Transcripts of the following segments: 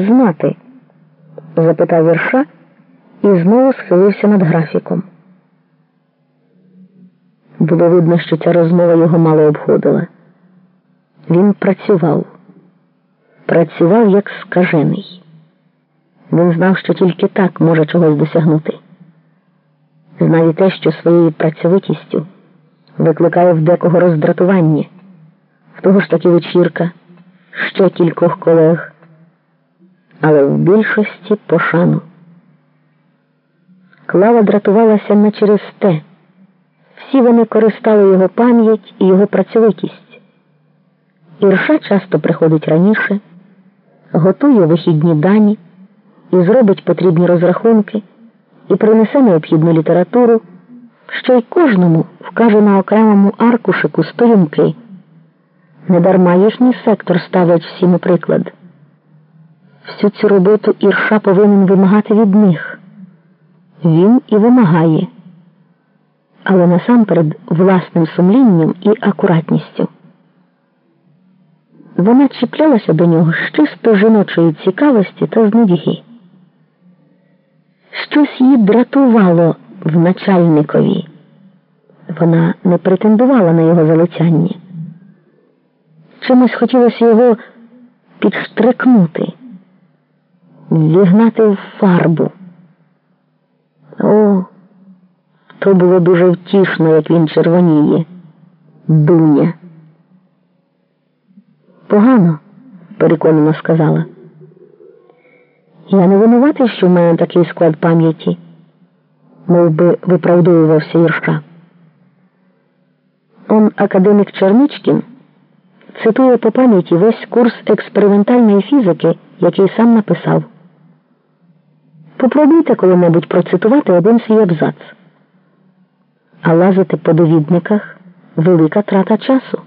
знати? запитав Вірша і знову схилився над графіком. Було видно, що ця розмова його мало обходила. Він працював, працював як скажений. Він знав, що тільки так може чогось досягнути. Знав і те, що своєю працьовитістю викликає в декого роздратування, в того ж таки вечірка, ще кількох колег, але в більшості пошану. Клава дратувалася не через те. Всі вони користали його пам'ять і його працьовитість. Ірша часто приходить раніше, готує вихідні дані і зробить потрібні розрахунки, і принесе необхідну літературу, що й кожному вкаже на окремому аркушику сторінки. Недарма їхній сектор ставить всім приклад. Всю цю роботу Ірша повинен вимагати від них. Він і вимагає, але насамперед власним сумлінням і акуратністю. Вона чіплялася до нього з чисто жіночої цікавості та знудіги. Щось її дратувало в начальникові. Вона не претендувала на його залицяння. Чимось хотілося його підштрикнути, вігнати в фарбу. О, то було дуже втішно, як він червоніє. Дуня. Погано, переконано сказала. Я не винуватий, що в мене такий склад пам'яті, мов би виправдовувався Ірша. Он академік Черничкін цитує по пам'яті весь курс експериментальної фізики, який сам написав. Попробуйте коли-небудь процитувати один свій абзац. А лазити по довідниках велика трата часу.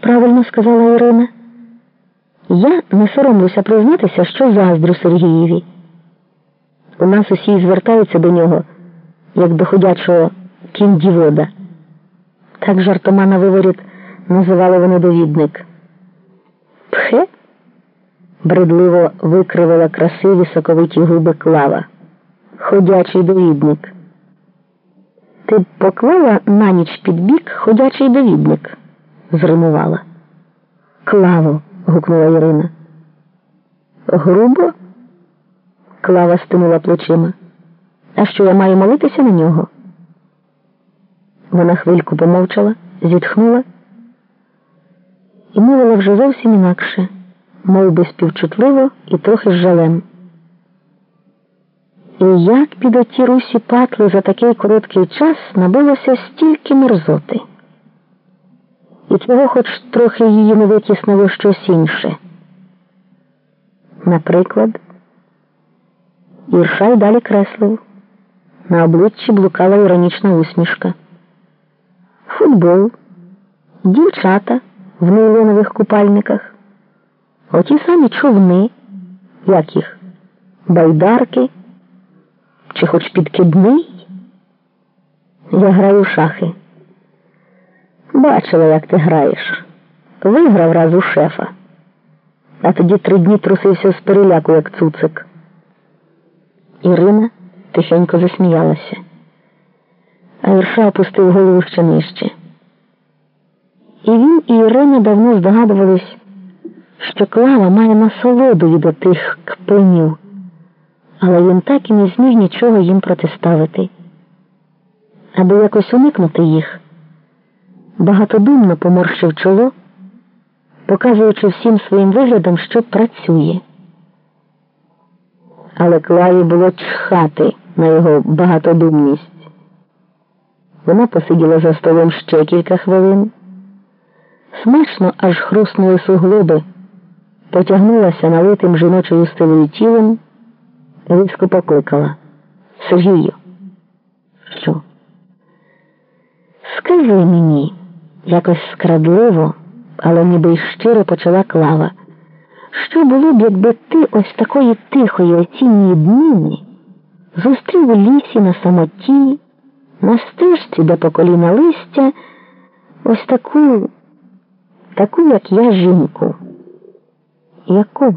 Правильно сказала Ірина. Я не соромлюся признатися, що заздрю Сергієві. У нас усі звертаються до нього, як до ходячого кіндівода. Так жартома на виворіт називали вони довідник. Бредливо викривила красиві соковиті губи клава. Ходячий довідник. Ти б поклала на ніч під бік ходячий довідник, зримувала. Клаво гукнула Ірина. Грубо? Клава стинула плечима. А що я маю молитися на нього? Вона хвильку помовчала, зітхнула і мовила вже зовсім інакше, мов би співчутливо і трохи з жалем. І як під оті русі патли за такий короткий час набилося стільки мерзоти і чого хоч трохи її не витіснило щось інше. Наприклад, Ірша й далі креслив. На обличчі блукала іронічна усмішка. Футбол, дівчата в нейлонових купальниках, оті самі човни, як їх, байдарки, чи хоч підкидний. Я граю в шахи. Бачила, як ти граєш. Виграв раз у шефа, а тоді три дні трусився з переляку, як цуцик. Ірина тихенько засміялася, а Ірша опустив голову ще нижче. І він і Ірина давно здогадувались, що клава має насолоду від отих кпинів, але він так і не зміг нічого їм протиставити. Аби якось уникнути їх багатодумно поморщив чоло, показуючи всім своїм виглядом, що працює. Але Клаві було чхати на його багатодумність. Вона посиділа за столом ще кілька хвилин. Смачно аж хруснули суглоби, потягнулася налитим жіночою стилою тілом, різко покликала Сергію. Що? Скажи мені якось скрадливо, але ніби й щиро почала клава. Що було б, якби ти ось такої тихої осінньої дніни зустрів у лісі на самоті, на стежці до по коліна листя, ось таку, таку, як я, жінку. Яку?